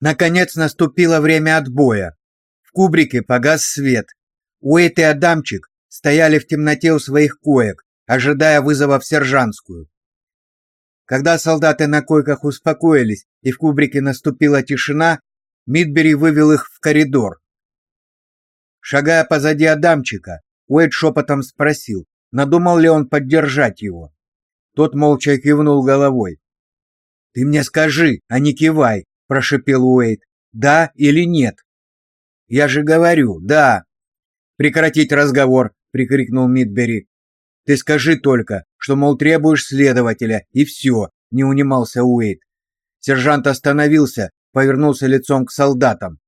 Наконец наступило время отбоя. В кубрике погас свет. Уэйт и Адамчик стояли в темноте у своих коек, ожидая вызова в сержантскую. Когда солдаты на койках успокоились и в кубрике наступила тишина, Мидбери вывел их в коридор. Шагая позади Адамчика, Уэйд шепотом спросил, надумал ли он поддержать его. Тот молча кивнул головой. «Ты мне скажи, а не кивай», — прошипел Уэйд. «Да или нет?» «Я же говорю, да». «Прекратить разговор», — прикрикнул Мидбери. «Ты скажи только, что, мол, требуешь следователя, и все», — не унимался Уэйд. Сержант остановился, повернулся лицом к солдатам.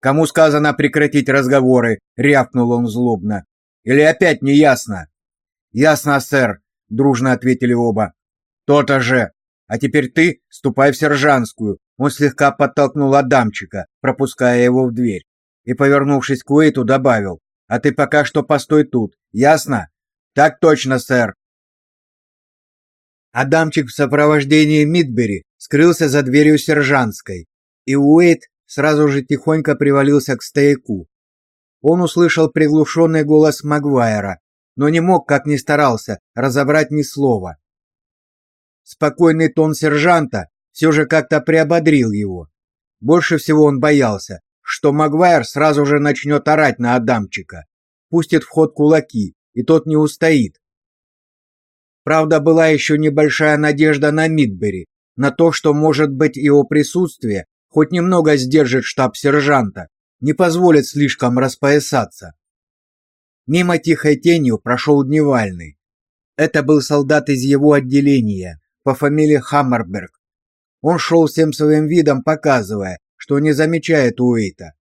«Кому сказано прекратить разговоры?» — рявкнул он злобно. «Или опять не ясно?» «Ясно, сэр», — дружно ответили оба. «То-то же. А теперь ты ступай в сержантскую». Он слегка подтолкнул Адамчика, пропуская его в дверь, и, повернувшись к Уэйту, добавил, «А ты пока что постой тут, ясно?» «Так точно, сэр». Адамчик в сопровождении Мидбери скрылся за дверью сержантской, и Уэйт сразу же тихонько привалился к стояку. Он услышал приглушенный голос Магуайра, но не мог, как ни старался, разобрать ни слова. Спокойный тон сержанта все же как-то приободрил его. Больше всего он боялся, что Магуайр сразу же начнет орать на Адамчика, пустит в ход кулаки, и тот не устоит. Правда, была еще небольшая надежда на Мидбери, на то, что, может быть, его присутствие хоть немного сдержит штаб сержанта, не позволит слишком распоясаться. Мимо тихой тенью прошел Дневальный. Это был солдат из его отделения по фамилии Хаммерберг. Он шел всем своим видом, показывая, что не замечает Уэйта.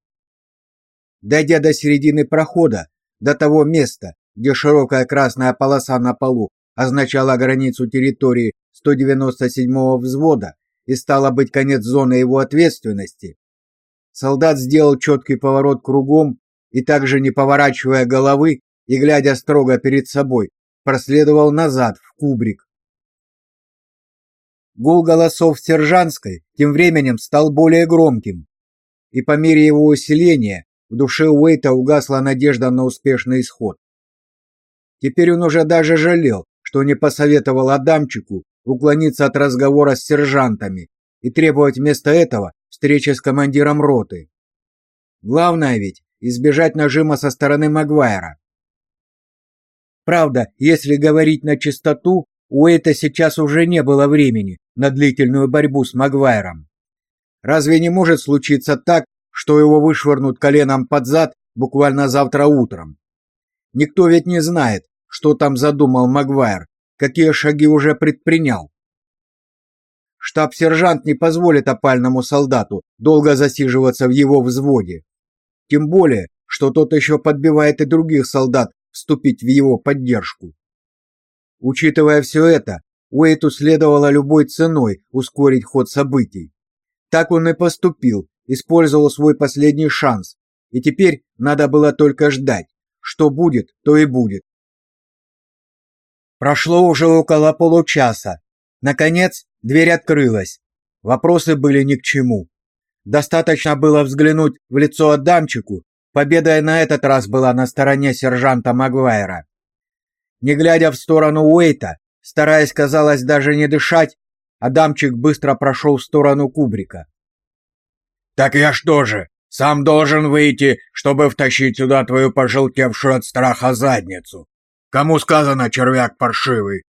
Дойдя до середины прохода, до того места, где широкая красная полоса на полу означала границу территории 197-го взвода, и стало быть конец зоны его ответственности, солдат сделал четкий поворот кругом и также не поворачивая головы и глядя строго перед собой, проследовал назад в кубрик. Гул голосов в сержантской тем временем стал более громким, и по мере его усиления в душе Уэйта угасла надежда на успешный исход. Теперь он уже даже жалел, что не посоветовал Адамчику уклониться от разговора с сержантами и требовать вместо этого встречи с командиром роты. Главное ведь избежать нажима со стороны Магуайра. Правда, если говорить на чистоту, у Эйта сейчас уже не было времени на длительную борьбу с Магуайром. Разве не может случиться так, что его вышвырнут коленом под зад буквально завтра утром? Никто ведь не знает, что там задумал Магуайр, какие шаги уже предпринял. Штаб-сержант не позволит опальному солдату долго засиживаться в его взводе. Тем более, что тот еще подбивает и других солдат вступить в его поддержку. Учитывая все это, Уэйту следовало любой ценой ускорить ход событий. Так он и поступил, использовал свой последний шанс, и теперь надо было только ждать. Что будет, то и будет. Прошло уже около получаса. Наконец, дверь открылась. Вопросы были ни к чему. Достаточно было взглянуть в лицо Адамчику, победа на этот раз была на стороне сержанта Магуайра. Не глядя в сторону Уэйта, стараясь, казалось, даже не дышать, Адамчик быстро прошел в сторону кубрика. «Так я что же, сам должен выйти, чтобы втащить сюда твою пожелтевшую от страха задницу?» Кому сказано, червяк паршивый?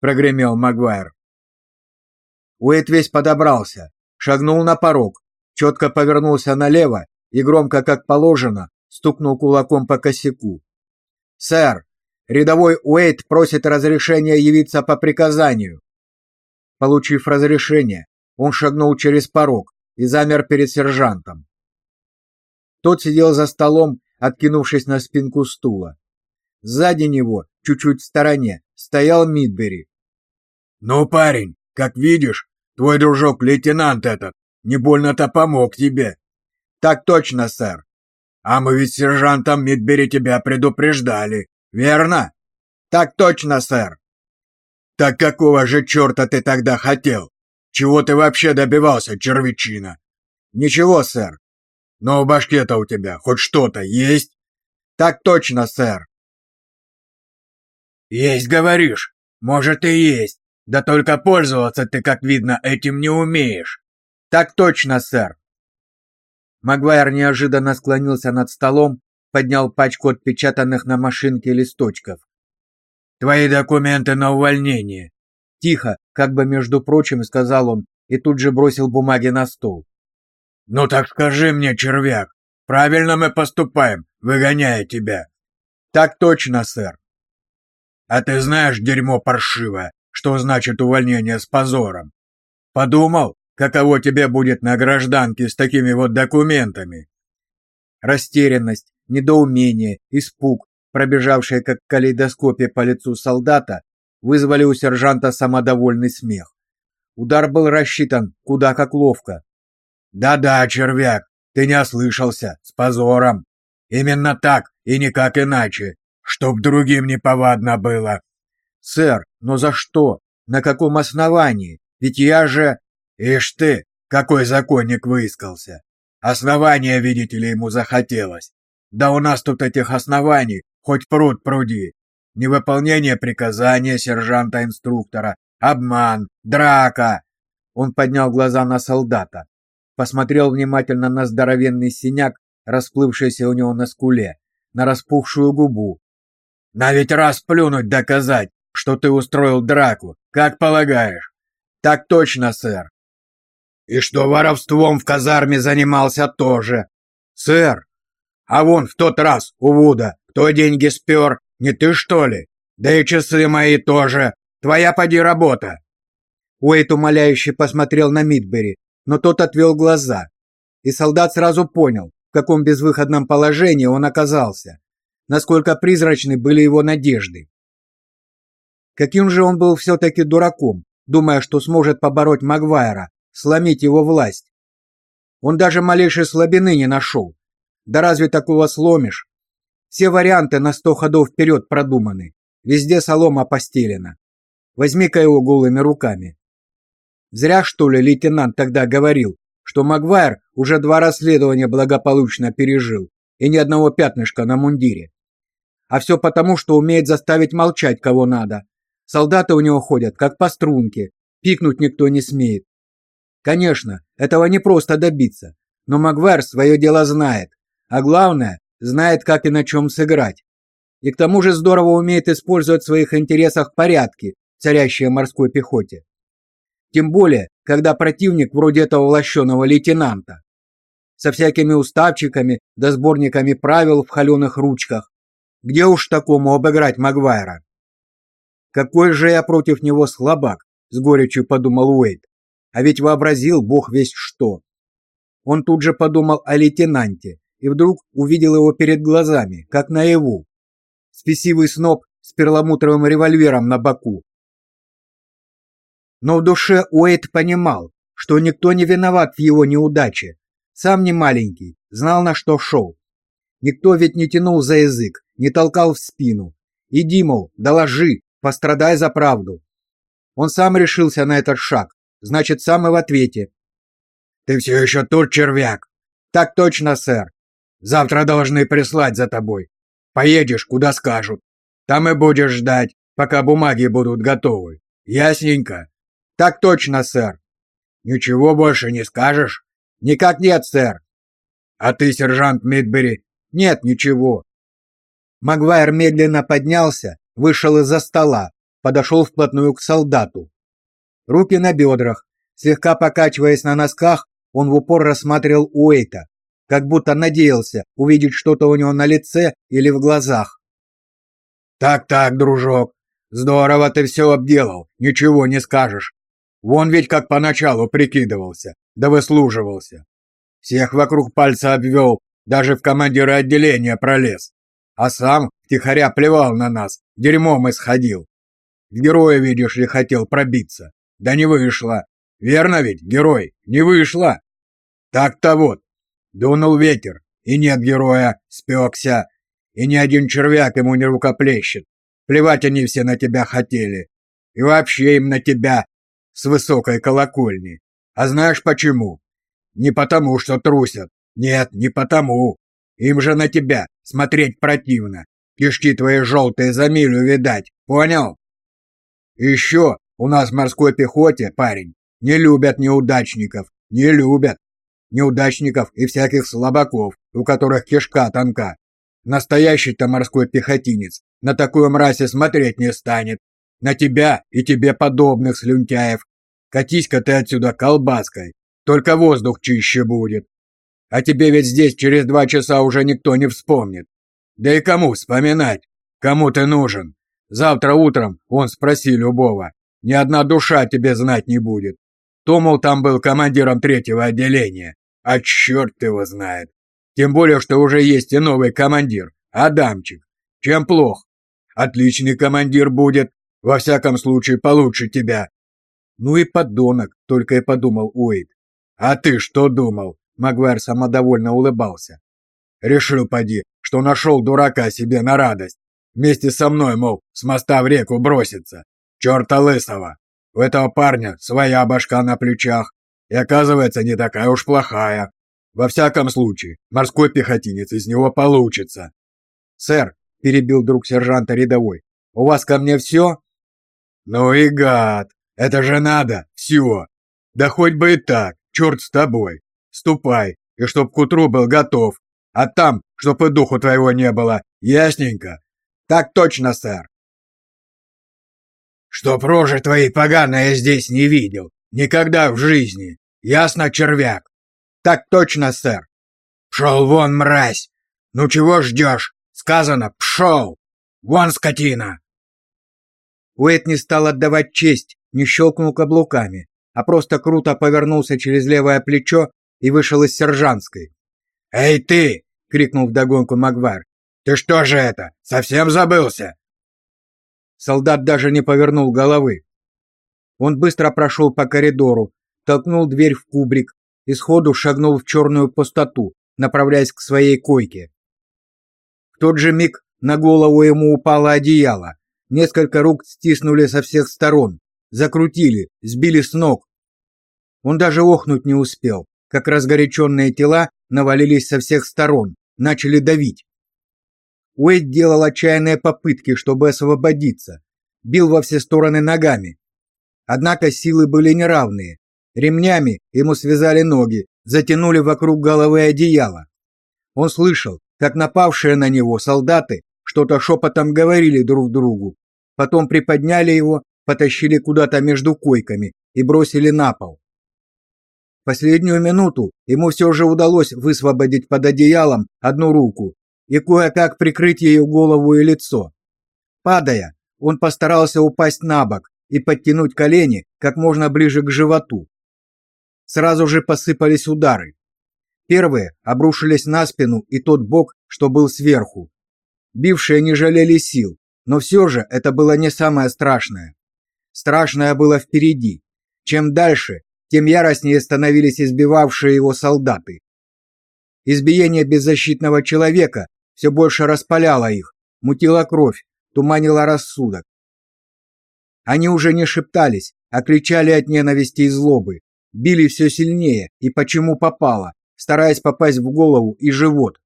прогремел Магуайр. Уэйт весь подобрался, шагнул на порог, четко повернулся налево и громко, как положено, стукнул кулаком по косяку. «Сэр, рядовой Уэйт просит разрешения явиться по приказанию». Получив разрешение, он шагнул через порог и замер перед сержантом. Тот сидел за столом, откинувшись на спинку стула. Сзади него, чуть-чуть в стороне, стоял Мидбери. «Ну, парень, как видишь, твой дружок лейтенант этот не больно-то помог тебе». «Так точно, сэр». «А мы ведь с сержантом Мидбери тебя предупреждали, верно?» «Так точно, сэр». «Так какого же черта ты тогда хотел? Чего ты вообще добивался, червячина?» Ничего, сэр. Но в башке-то у тебя хоть что-то есть? Так точно, сэр. Есть, говоришь? Может и есть. Да только пользоваться ты, как видно, этим не умеешь. Так точно, сэр. Магуайр неожиданно склонился над столом, поднял пачку отпечатанных на машинке листочков. Твои документы на увольнение. Тихо, как бы между прочим, сказал он и тут же бросил бумаги на стол. Ну так скажи мне, червяк, правильно мы поступаем, выгоняя тебя. Так точно, сэр. А ты знаешь, дерьмо паршивое, что значит увольнение с позором? Подумал, каково тебе будет на гражданке с такими вот документами? Растерянность, недоумение, испуг, пробежавшие как калейдоскопе по лицу солдата, вызвали у сержанта самодовольный смех. Удар был рассчитан куда как ловко. «Да-да, червяк, ты не ослышался, с позором. Именно так и никак иначе, чтоб другим не повадно было». «Сэр, но за что? На каком основании? Ведь я же...» «Ишь ты, какой законник выискался! Основания, видите ли, ему захотелось. Да у нас тут этих оснований хоть пруд пруди. Невыполнение приказания сержанта-инструктора, обман, драка. Он поднял глаза на солдата, посмотрел внимательно на здоровенный синяк, расплывшийся у него на скуле, на распухшую губу. На ведь раз плюнуть доказать, что ты устроил драку, как полагаешь? Так точно, сэр. И что воровством в казарме занимался тоже. Сэр, а вон в тот раз у Вуда кто деньги спер? Не ты, что ли? Да и часы мои тоже. Твоя поди работа. Уэйт умоляюще посмотрел на Мидбери, но тот отвел глаза. И солдат сразу понял, в каком безвыходном положении он оказался, насколько призрачны были его надежды. Каким же он был все-таки дураком, думая, что сможет побороть Магуайра, сломить его власть. Он даже малейшей слабины не нашел. Да разве такого сломишь? Все варианты на сто ходов вперед продуманы. Везде солома постелена. Возьми-ка его голыми руками. Зря, что ли, лейтенант тогда говорил, что Магуайр уже два расследования благополучно пережил и ни одного пятнышка на мундире. А все потому, что умеет заставить молчать кого надо. Солдаты у него ходят как по струнке, пикнуть никто не смеет. Конечно, этого не просто добиться, но Магуайр свое дело знает, а главное, знает, как и на чем сыграть. И к тому же здорово умеет использовать в своих интересах порядки, царящие в морской пехоте. Тем более, когда противник вроде этого лощеного лейтенанта. Со всякими уставчиками да сборниками правил в холеных ручках. Где уж такому обыграть Магуайра? Какой же я против него слабак, с горечью подумал Уэйд. А ведь вообразил бог весть что. Он тут же подумал о лейтенанте и вдруг увидел его перед глазами, как наяву. Спесивый сноп с перламутровым револьвером на боку, но в душе Уэйт понимал, что никто не виноват в его неудаче. Сам не маленький, знал, на что шел. Никто ведь не тянул за язык, не толкал в спину. Иди, мол, доложи, пострадай за правду. Он сам решился на этот шаг, значит, сам и в ответе. Ты все еще тут, червяк? Так точно, сэр. Завтра должны прислать за тобой. Поедешь, куда скажут. Там и будешь ждать, пока бумаги будут готовы. Ясненько. Так точно, сэр. Ничего больше не скажешь? Никак нет, сэр. А ты, сержант Мидбери? Нет, ничего. Магуайр медленно поднялся, вышел из-за стола, подошел вплотную к солдату. Руки на бедрах, слегка покачиваясь на носках, он в упор рассматривал Уэйта, как будто надеялся увидеть что-то у него на лице или в глазах. Так-так, дружок, здорово ты все обделал, ничего не скажешь. Вон ведь как поначалу прикидывался, да выслуживался. Всех вокруг пальца обвел, даже в командиры отделения пролез. А сам втихаря плевал на нас, дерьмом исходил. В героя, видишь ли, хотел пробиться. Да не вышло. Верно ведь, герой? Не вышло. Так-то вот. Дунул ветер, и нет героя, спекся. И ни один червяк ему не рукоплещет. Плевать они все на тебя хотели. И вообще им на тебя с высокой колокольни. А знаешь почему? Не потому, что трусят. Нет, не потому. Им же на тебя смотреть противно. Кишки твои желтые за милю видать. Понял? Еще у нас в морской пехоте, парень, не любят неудачников. Не любят. Неудачников и всяких слабаков, у которых кишка тонка. Настоящий-то морской пехотинец на такую мразь смотреть не станет. На тебя и тебе подобных слюнтяев. Катись-ка ты отсюда колбаской. Только воздух чище будет. А тебе ведь здесь через два часа уже никто не вспомнит. Да и кому вспоминать? Кому ты нужен? Завтра утром он спроси любого. Ни одна душа тебе знать не будет. Томул там был командиром третьего отделения. А черт его знает. Тем более, что уже есть и новый командир, Адамчик. Чем плох? Отличный командир будет. Во всяком случае, получше тебя. Ну и подонок, только и подумал Уэйд. А ты что думал? Магуайр самодовольно улыбался. Решил, поди, что нашел дурака себе на радость. Вместе со мной, мол, с моста в реку броситься. Черта лысого. У этого парня своя башка на плечах. И оказывается, не такая уж плохая. Во всяком случае, морской пехотинец из него получится. Сэр, перебил друг сержанта рядовой. У вас ко мне все?» Ну и гад. Это же надо, все. Да хоть бы и так. Черт с тобой. Ступай, и чтоб к утру был готов. А там, чтоб и духу твоего не было. Ясненько? Так точно, сэр. Чтоб рожи твои поганые здесь не видел. Никогда в жизни. Ясно, червяк? Так точно, сэр. Пшел вон, мразь. Ну чего ждешь? Сказано, пшел. Вон, скотина. Уэйт не стал отдавать честь, не щелкнул каблуками, а просто круто повернулся через левое плечо и вышел из сержантской. «Эй ты!» — крикнул вдогонку Магвар. «Ты что же это, совсем забылся?» Солдат даже не повернул головы. Он быстро прошел по коридору, толкнул дверь в кубрик и сходу шагнул в черную пустоту, направляясь к своей койке. В тот же миг на голову ему упало одеяло. Несколько рук стиснули со всех сторон, закрутили, сбили с ног. Он даже охнуть не успел как разгоряченные тела навалились со всех сторон, начали давить. Уэйд делал отчаянные попытки, чтобы освободиться, бил во все стороны ногами. Однако силы были неравные. Ремнями ему связали ноги, затянули вокруг головы одеяло. Он слышал, как напавшие на него солдаты что-то шепотом говорили друг другу, потом приподняли его, потащили куда-то между койками и бросили на пол последнюю минуту ему все же удалось высвободить под одеялом одну руку и кое-как прикрыть ее голову и лицо. Падая, он постарался упасть на бок и подтянуть колени как можно ближе к животу. Сразу же посыпались удары. Первые обрушились на спину и тот бок, что был сверху. Бившие не жалели сил, но все же это было не самое страшное. Страшное было впереди. Чем дальше, тем яростнее становились избивавшие его солдаты. Избиение беззащитного человека все больше распаляло их, мутило кровь, туманило рассудок. Они уже не шептались, а кричали от ненависти и злобы, били все сильнее и почему попало, стараясь попасть в голову и живот.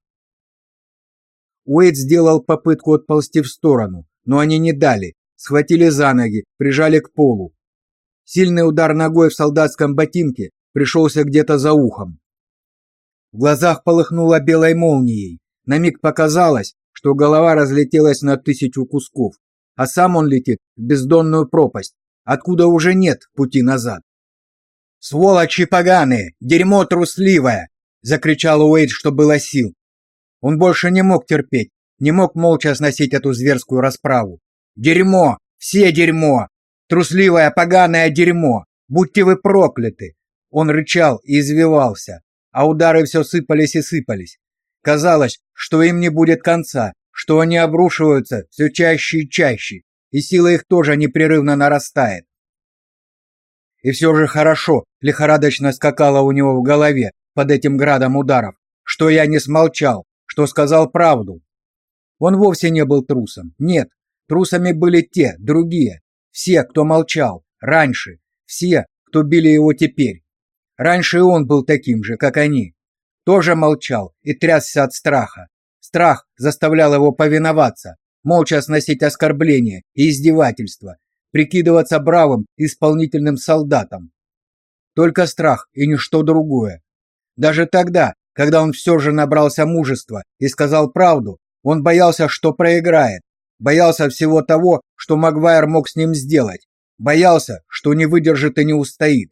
Уэйд сделал попытку отползти в сторону, но они не дали, схватили за ноги, прижали к полу, Сильный удар ногой в солдатском ботинке пришелся где-то за ухом. В глазах полыхнуло белой молнией. На миг показалось, что голова разлетелась на тысячу кусков, а сам он летит в бездонную пропасть, откуда уже нет пути назад. «Сволочи поганые! Дерьмо трусливое!» — закричал Уэйд, что было сил. Он больше не мог терпеть, не мог молча сносить эту зверскую расправу. «Дерьмо! Все дерьмо! Трусливое поганое дерьмо! Будьте вы прокляты!» Он рычал и извивался, а удары все сыпались и сыпались. Казалось, что им не будет конца, что они обрушиваются все чаще и чаще, и сила их тоже непрерывно нарастает. И все же хорошо, лихорадочно скакало у него в голове под этим градом ударов, что я не смолчал, что сказал правду. Он вовсе не был трусом. Нет, трусами были те, другие, все, кто молчал раньше, все, кто били его теперь. Раньше он был таким же, как они. Тоже молчал и трясся от страха. Страх заставлял его повиноваться, молча сносить оскорбления и издевательства, прикидываться бравым исполнительным солдатом. Только страх и ничто другое. Даже тогда, когда он все же набрался мужества и сказал правду, он боялся, что проиграет, боялся всего того, что Магуайр мог с ним сделать, боялся, что не выдержит и не устоит.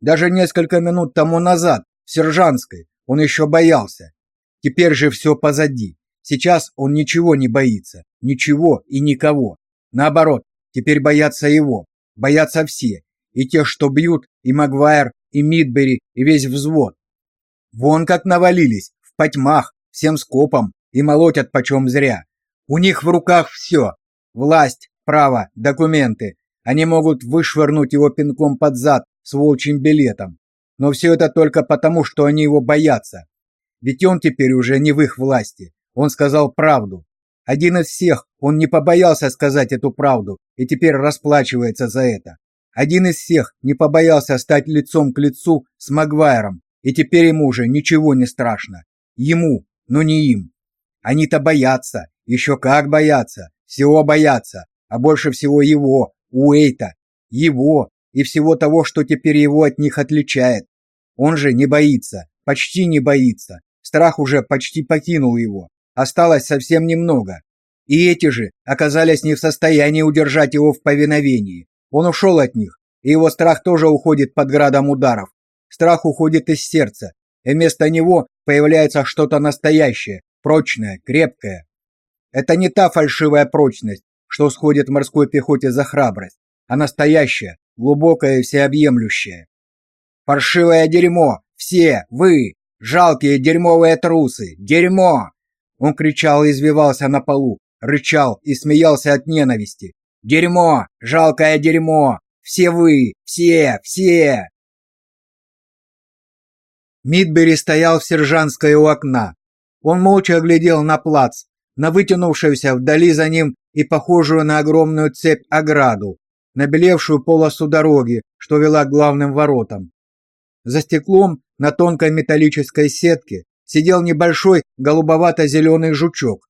Даже несколько минут тому назад в Сержанской он еще боялся. Теперь же все позади. Сейчас он ничего не боится, ничего и никого. Наоборот, теперь боятся его, боятся все, и те, что бьют, и Магуайр, и Мидбери, и весь взвод. Вон как навалились, в потьмах, всем скопом, и молотят почем зря. У них в руках все. Власть, право, документы. Они могут вышвырнуть его пинком под зад с волчьим билетом. Но все это только потому, что они его боятся. Ведь он теперь уже не в их власти. Он сказал правду. Один из всех, он не побоялся сказать эту правду и теперь расплачивается за это. Один из всех не побоялся стать лицом к лицу с Магвайром, и теперь ему уже ничего не страшно. Ему, но не им. Они-то боятся, еще как боятся, всего боятся, а больше всего его, Уэйта, его и всего того, что теперь его от них отличает. Он же не боится, почти не боится. Страх уже почти покинул его. Осталось совсем немного. И эти же оказались не в состоянии удержать его в повиновении. Он ушел от них, и его страх тоже уходит под градом ударов. Страх уходит из сердца, и вместо него появляется что-то настоящее, прочное, крепкое. Это не та фальшивая прочность, что сходит морской пехоте за храбрость, а настоящая, глубокая и всеобъемлющая. Паршивое дерьмо, все вы, жалкие дерьмовые трусы, дерьмо. Он кричал и извивался на полу, рычал и смеялся от ненависти. Дерьмо, жалкое дерьмо, все вы, все, все. Мидбери стоял в сержантской у окна. Он молча глядел на плац, на вытянувшуюся вдали за ним и похожую на огромную цепь ограду, на белевшую полосу дороги, что вела к главным воротам. За стеклом на тонкой металлической сетке сидел небольшой голубовато-зеленый жучок.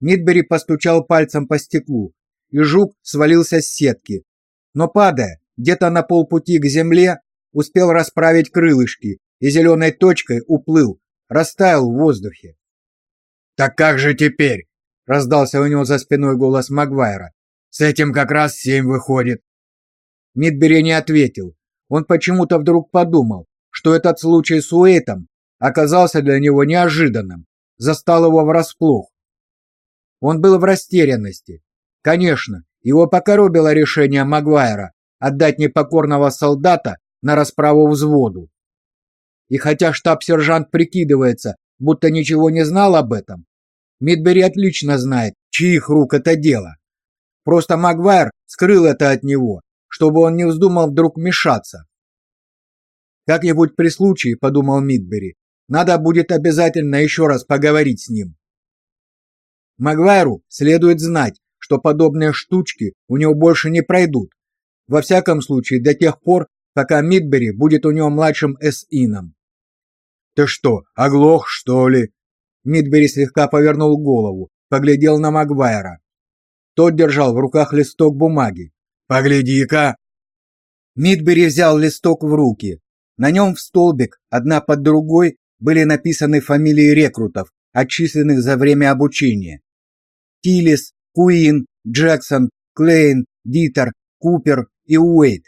Мидбери постучал пальцем по стеклу, и жук свалился с сетки. Но падая, где-то на полпути к земле, успел расправить крылышки и зеленой точкой уплыл, растаял в воздухе. «Так как же теперь?» — раздался у него за спиной голос Магуайра. «С этим как раз семь выходит». Мидбери не ответил. Он почему-то вдруг подумал, что этот случай с Уэйтом оказался для него неожиданным, застал его врасплох. Он был в растерянности. Конечно, его покоробило решение Магуайра отдать непокорного солдата на расправу взводу. И хотя штаб-сержант прикидывается, будто ничего не знал об этом. Мидбери отлично знает, чьих рук это дело. Просто Магуайр скрыл это от него, чтобы он не вздумал вдруг мешаться. Как-нибудь при случае, подумал Мидбери, надо будет обязательно еще раз поговорить с ним. Магуайру следует знать, что подобные штучки у него больше не пройдут. Во всяком случае, до тех пор, пока Мидбери будет у него младшим эс-ином. Ты что, оглох, что ли? Мидбери слегка повернул голову, поглядел на Магуайра. Тот держал в руках листок бумаги. Погляди-ка. Мидбери взял листок в руки. На нем в столбик, одна под другой, были написаны фамилии рекрутов, отчисленных за время обучения. Тиллис, Куин, Джексон, Клейн, Дитер, Купер и Уэйт.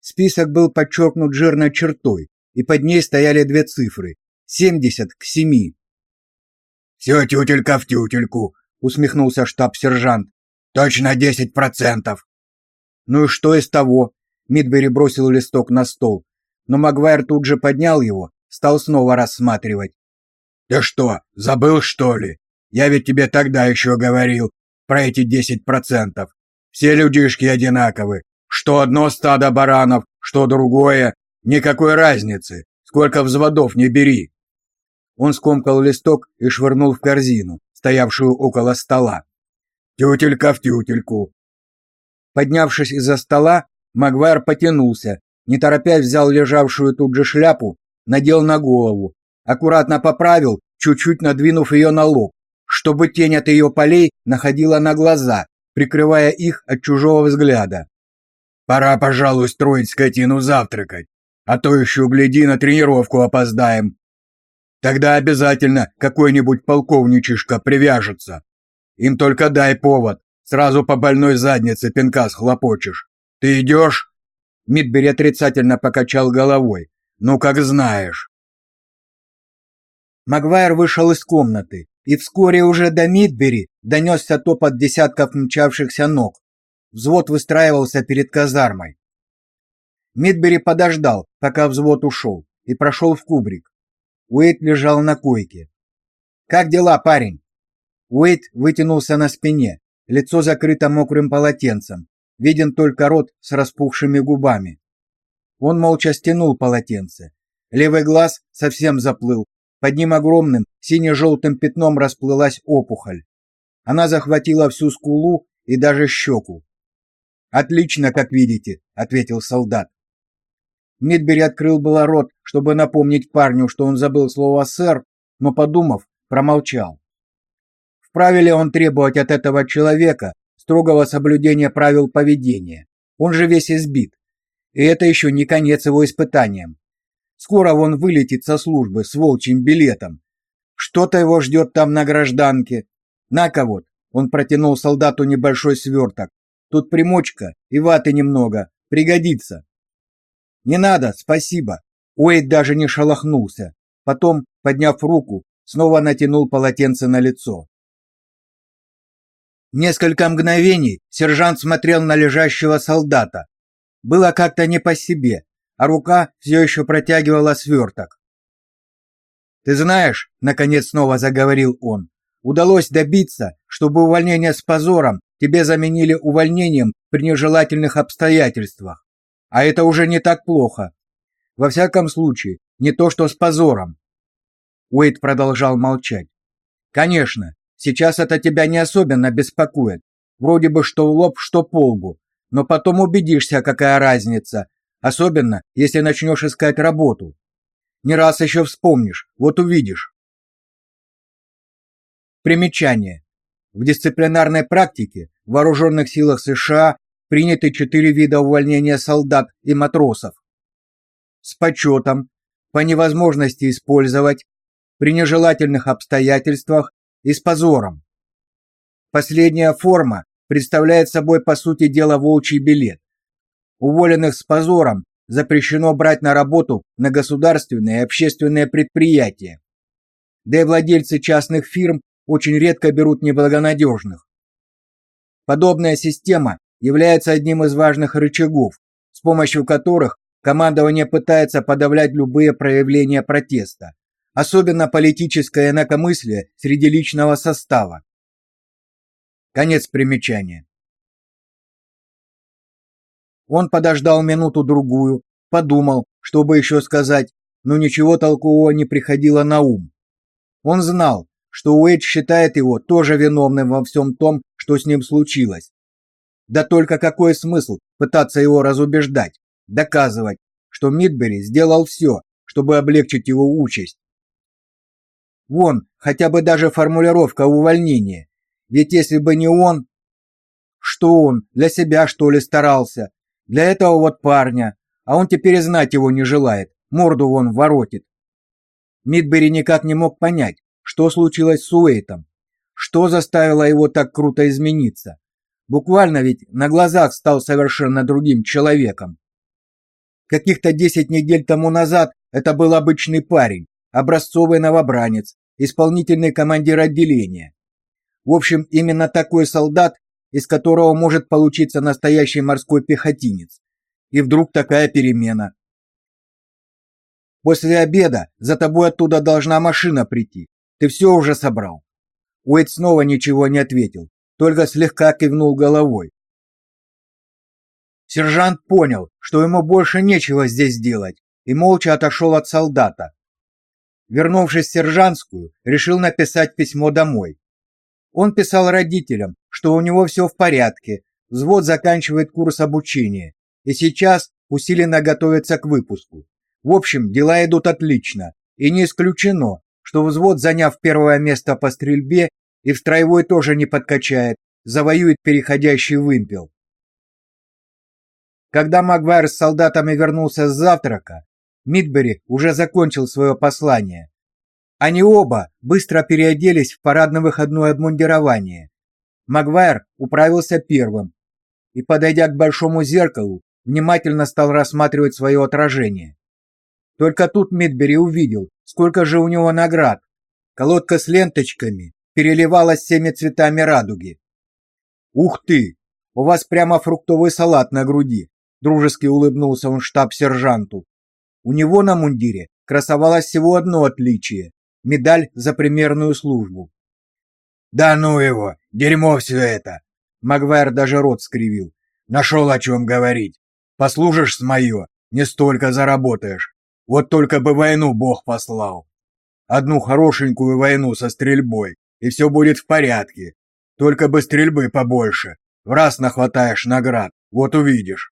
Список был подчеркнут жирной чертой, и под ней стояли две цифры – 70 к 7. «Все тютелька в тютельку», – усмехнулся штаб-сержант. «Точно 10%. «Ну и что из того?» – Мидбери бросил листок на стол, но Магуайр тут же поднял его, стал снова рассматривать. «Ты что, забыл, что ли? Я ведь тебе тогда еще говорил про эти 10%. Все людишки одинаковы. Что одно стадо баранов, что другое. Никакой разницы, сколько взводов не бери. Он скомкал листок и швырнул в корзину, стоявшую около стола. Тютелька в тютельку. Поднявшись из-за стола, Магуайр потянулся, Не торопясь взял лежавшую тут же шляпу, надел на голову, аккуратно поправил, чуть-чуть надвинув ее на лоб, чтобы тень от ее полей находила на глаза, прикрывая их от чужого взгляда. Пора, пожалуй, строить скотину завтракать, а то еще, гляди, на тренировку опоздаем. Тогда обязательно какой-нибудь полковничишка привяжется. Им только дай повод, сразу по больной заднице пинка схлопочешь. Ты идешь?» Мидбери отрицательно покачал головой. «Ну, как знаешь». Магуайр вышел из комнаты, и вскоре уже до Мидбери донесся топот десятков мчавшихся ног. Взвод выстраивался перед казармой. Мидбери подождал, пока взвод ушел, и прошел в кубрик. Уэйт лежал на койке. «Как дела, парень?» Уэйт вытянулся на спине, лицо закрыто мокрым полотенцем, виден только рот с распухшими губами. Он молча стянул полотенце. Левый глаз совсем заплыл, под ним огромным сине-желтым пятном расплылась опухоль. Она захватила всю скулу и даже щеку. Отлично, как видите, ответил солдат. Мидбери открыл было рот, чтобы напомнить парню, что он забыл слово сэр, но подумав, промолчал. Вправе ли он требовать от этого человека строгого соблюдения правил поведения? Он же весь избит. И это еще не конец его испытаниям. Скоро он вылетит со службы с волчьим билетом. Что-то его ждет там на гражданке. На-ка вот, он протянул солдату небольшой сверток. Тут примочка и ваты немного. Пригодится. Не надо, спасибо. Уэйд даже не шелохнулся. Потом, подняв руку, снова натянул полотенце на лицо. Несколько мгновений сержант смотрел на лежащего солдата. Было как-то не по себе, а рука все еще протягивала сверток. «Ты знаешь», — наконец снова заговорил он, — «удалось добиться, чтобы увольнение с позором тебе заменили увольнением при нежелательных обстоятельствах. А это уже не так плохо. Во всяком случае, не то что с позором. Уэйд продолжал молчать. Конечно, сейчас это тебя не особенно беспокоит. Вроде бы что в лоб, что по лбу. Но потом убедишься, какая разница. Особенно, если начнешь искать работу. Не раз еще вспомнишь, вот увидишь. Примечание. В дисциплинарной практике в вооруженных силах США приняты четыре вида увольнения солдат и матросов. С почетом, по невозможности использовать, при нежелательных обстоятельствах и с позором. Последняя форма представляет собой по сути дела волчий билет. Уволенных с позором запрещено брать на работу на государственные и общественные предприятия. Да и владельцы частных фирм очень редко берут неблагонадежных. Подобная система является одним из важных рычагов, с помощью которых командование пытается подавлять любые проявления протеста, особенно политическое инакомыслие среди личного состава. Конец примечания. Он подождал минуту-другую, подумал, чтобы еще сказать, но ничего толкового не приходило на ум. Он знал, что Уэйд считает его тоже виновным во всем том, что с ним случилось. Да только какой смысл пытаться его разубеждать, доказывать, что Мидбери сделал все, чтобы облегчить его участь. Вон, хотя бы даже формулировка увольнения. Ведь если бы не он, что он для себя что ли старался? Для этого вот парня, а он теперь знать его не желает, морду вон воротит. Мидбери никак не мог понять, что случилось с Уэйтом? Что заставило его так круто измениться? Буквально ведь на глазах стал совершенно другим человеком. Каких-то десять недель тому назад это был обычный парень, образцовый новобранец, исполнительный командир отделения. В общем, именно такой солдат, из которого может получиться настоящий морской пехотинец. И вдруг такая перемена. После обеда за тобой оттуда должна машина прийти. Ты все уже собрал?» Уэйд снова ничего не ответил, только слегка кивнул головой. Сержант понял, что ему больше нечего здесь делать, и молча отошел от солдата. Вернувшись в сержантскую, решил написать письмо домой. Он писал родителям, что у него все в порядке, взвод заканчивает курс обучения, и сейчас усиленно готовятся к выпуску. В общем, дела идут отлично, и не исключено, что взвод, заняв первое место по стрельбе, и в строевой тоже не подкачает, завоюет переходящий вымпел. Когда Магвайр с солдатами вернулся с завтрака, Мидбери уже закончил свое послание. Они оба быстро переоделись в парадно-выходное обмундирование. Магвайр управился первым и, подойдя к большому зеркалу, внимательно стал рассматривать свое отражение. Только тут Мидбери увидел, сколько же у него наград. Колодка с ленточками переливалась всеми цветами радуги. «Ух ты! У вас прямо фруктовый салат на груди!» Дружески улыбнулся он штаб-сержанту. У него на мундире красовалось всего одно отличие – медаль за примерную службу. «Да ну его! Дерьмо все это!» Магвайр даже рот скривил. «Нашел о чем говорить. Послужишь с мое, не столько заработаешь. Вот только бы войну Бог послал. Одну хорошенькую войну со стрельбой, и все будет в порядке. Только бы стрельбы побольше. В раз нахватаешь наград, вот увидишь».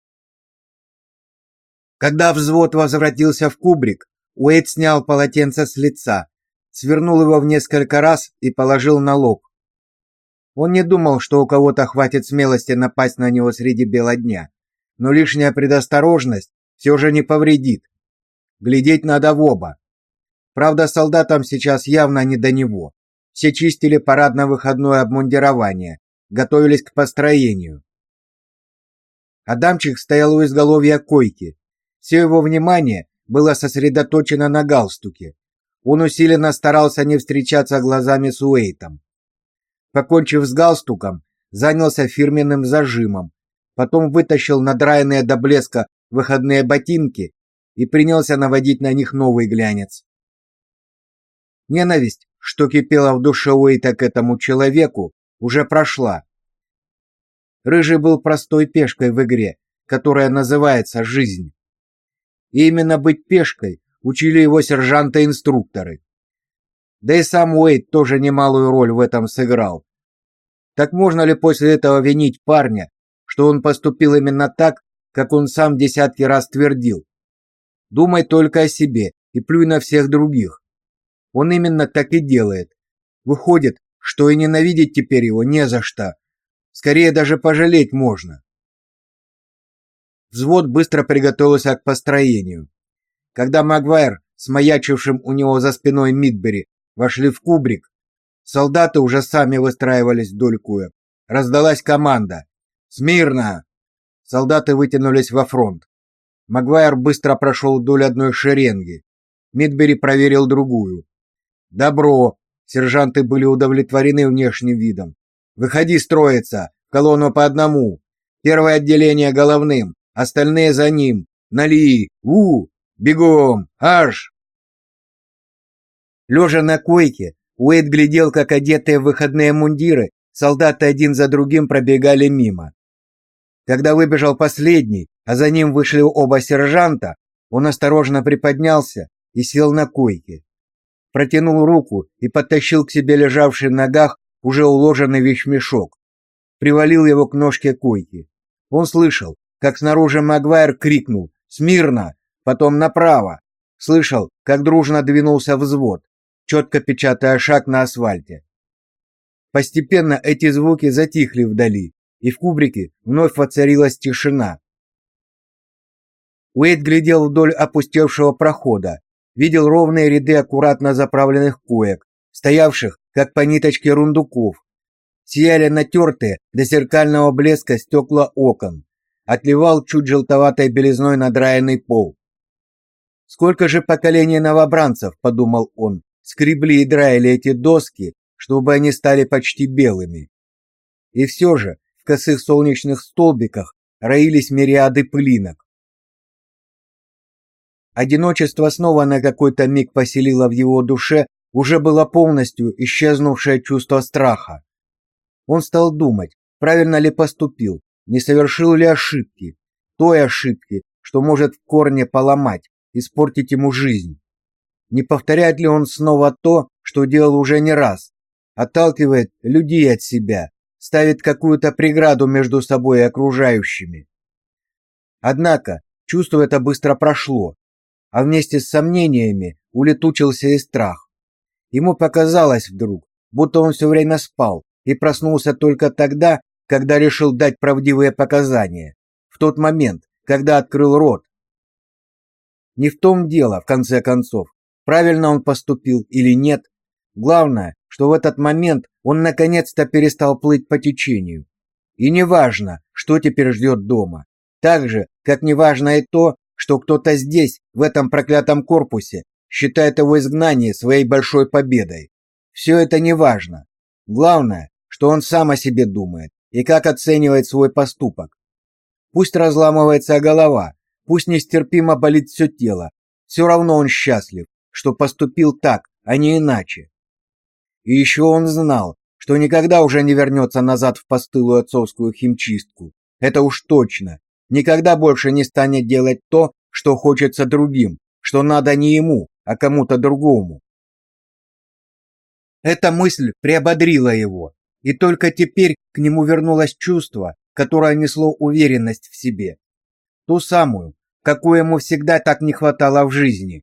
Когда взвод возвратился в кубрик, Уэйд снял полотенце с лица, свернул его в несколько раз и положил на лоб. Он не думал, что у кого-то хватит смелости напасть на него среди бела дня, но лишняя предосторожность все же не повредит. Глядеть надо в оба. Правда, солдатам сейчас явно не до него. Все чистили парадно-выходное обмундирование, готовились к построению. Адамчик стоял у изголовья койки, все его внимание было сосредоточено на галстуке. Он усиленно старался не встречаться глазами с Уэйтом. Покончив с галстуком, занялся фирменным зажимом, потом вытащил надраенные до блеска выходные ботинки и принялся наводить на них новый глянец. Ненависть, что кипела в душе Уэйта к этому человеку, уже прошла. Рыжий был простой пешкой в игре, которая называется жизнь. И именно быть пешкой учили его сержанты-инструкторы. Да и сам Уэйд тоже немалую роль в этом сыграл. Так можно ли после этого винить парня, что он поступил именно так, как он сам десятки раз твердил? Думай только о себе и плюй на всех других. Он именно так и делает. Выходит, что и ненавидеть теперь его не за что. Скорее даже пожалеть можно. Взвод быстро приготовился к построению. Когда Магвайр с маячившим у него за спиной Мидбери вошли в кубрик, солдаты уже сами выстраивались вдоль куек. Раздалась команда: "Смирно!" Солдаты вытянулись во фронт. Магвайр быстро прошел вдоль одной шеренги. Мидбери проверил другую. "Добро!" Сержанты были удовлетворены внешним видом. "Выходи строиться, колонну по одному. Первое отделение головным, остальные за ним. Нали! У! Бегом! Аж!» Лежа на койке, Уэйд глядел, как одетые в выходные мундиры солдаты один за другим пробегали мимо. Когда выбежал последний, а за ним вышли оба сержанта, он осторожно приподнялся и сел на койке. Протянул руку и подтащил к себе лежавший в ногах уже уложенный вещмешок. Привалил его к ножке койки. Он слышал, как снаружи Магуайр крикнул «Смирно!», потом «Направо!». Слышал, как дружно двинулся взвод, четко печатая шаг на асфальте. Постепенно эти звуки затихли вдали, и в кубрике вновь воцарилась тишина. Уэйд глядел вдоль опустевшего прохода, видел ровные ряды аккуратно заправленных коек, стоявших, как по ниточке рундуков. Сияли натертые до зеркального блеска стекла окон отливал чуть желтоватой белизной надраенный пол. Сколько же поколений новобранцев, подумал он, скребли и драили эти доски, чтобы они стали почти белыми. И все же в косых солнечных столбиках роились мириады пылинок. Одиночество снова на какой-то миг поселило в его душе уже было полностью исчезнувшее чувство страха. Он стал думать, правильно ли поступил, не совершил ли ошибки, той ошибки, что может в корне поломать, испортить ему жизнь. Не повторяет ли он снова то, что делал уже не раз? Отталкивает людей от себя, ставит какую-то преграду между собой и окружающими. Однако, Чувство это быстро прошло, а вместе с сомнениями улетучился и страх. Ему показалось вдруг, будто он все время спал и проснулся только тогда, когда решил дать правдивые показания, в тот момент, когда открыл рот. Не в том дело, в конце концов, правильно он поступил или нет. Главное, что в этот момент он наконец-то перестал плыть по течению. И неважно, что теперь ждет дома. Так же, как неважно и то, что кто-то здесь, в этом проклятом корпусе, считает его изгнание своей большой победой. Все это неважно. Главное, что он сам о себе думает и как оценивает свой поступок. Пусть разламывается голова, пусть нестерпимо болит все тело, все равно он счастлив, что поступил так, а не иначе. И еще он знал, что никогда уже не вернется назад в постылую отцовскую химчистку. Это уж точно. Никогда больше не станет делать то, что хочется другим, что надо не ему, а кому-то другому. Эта мысль приободрила его, и только теперь к нему вернулось чувство, которое несло уверенность в себе. Ту самую, какой ему всегда так не хватало в жизни.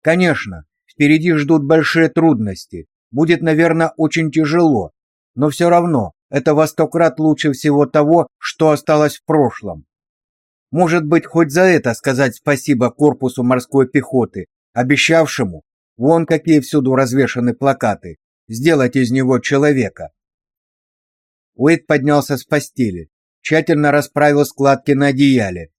Конечно, впереди ждут большие трудности, будет, наверное, очень тяжело, но все равно это во сто крат лучше всего того, что осталось в прошлом. Может быть, хоть за это сказать спасибо корпусу морской пехоты, обещавшему, вон какие всюду развешаны плакаты, сделать из него человека. Уэйд поднялся с постели, тщательно расправил складки на одеяле.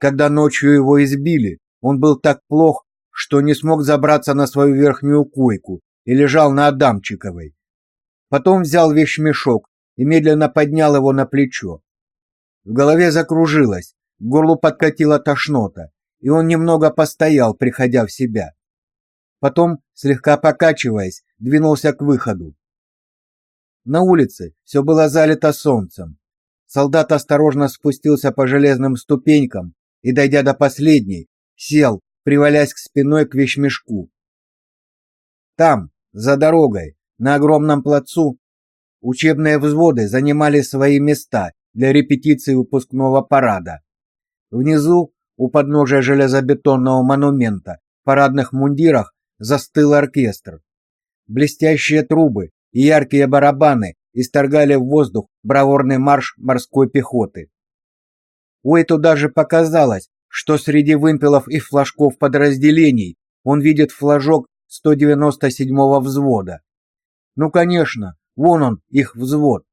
Когда ночью его избили, он был так плох, что не смог забраться на свою верхнюю койку и лежал на Адамчиковой. Потом взял вещмешок и медленно поднял его на плечо. В голове закружилось, к горлу подкатила тошнота, и он немного постоял, приходя в себя. Потом, слегка покачиваясь, двинулся к выходу. На улице все было залито солнцем. Солдат осторожно спустился по железным ступенькам и, дойдя до последней, сел, привалясь к спиной к вещмешку. Там, за дорогой, на огромном плацу, учебные взводы занимали свои места для репетиции выпускного парада. Внизу, у подножия железобетонного монумента, в парадных мундирах застыл оркестр. Блестящие трубы и яркие барабаны исторгали в воздух бравурный марш морской пехоты. Уэйту даже показалось, что среди вымпелов и флажков подразделений он видит флажок 197-го взвода. Ну, конечно, вон он, их взвод.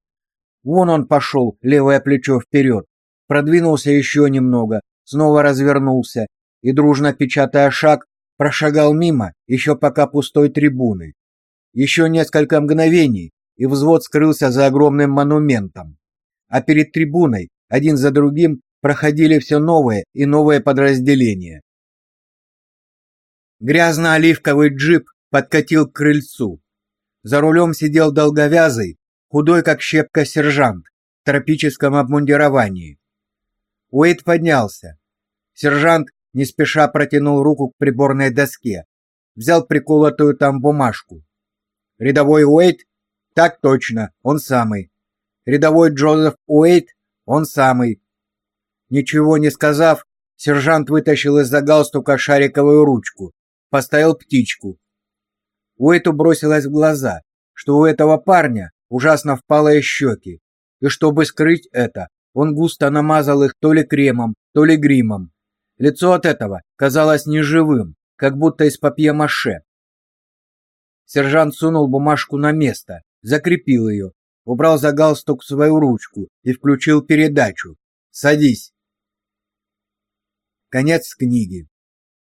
Вон он пошел, левое плечо вперед, продвинулся еще немного, снова развернулся и, дружно печатая шаг, прошагал мимо еще пока пустой трибуны. Еще несколько мгновений, и взвод скрылся за огромным монументом. А перед трибуной, один за другим, проходили все новые и новые подразделения. Грязно-оливковый джип подкатил к крыльцу. За рулем сидел долговязый, худой как щепка сержант в тропическом обмундировании. Уэйд поднялся. Сержант не спеша протянул руку к приборной доске, взял приколотую там бумажку. Рядовой Уэйт? Так точно, он самый. Рядовой Джозеф Уэйт? Он самый. Ничего не сказав, сержант вытащил из-за галстука шариковую ручку, поставил птичку. Уэйту бросилось в глаза, что у этого парня ужасно впалые щеки, и чтобы скрыть это, он густо намазал их то ли кремом, то ли гримом. Лицо от этого казалось неживым, как будто из папье-маше. Сержант сунул бумажку на место, закрепил ее, убрал за галстук свою ручку и включил передачу. «Садись». Конец книги.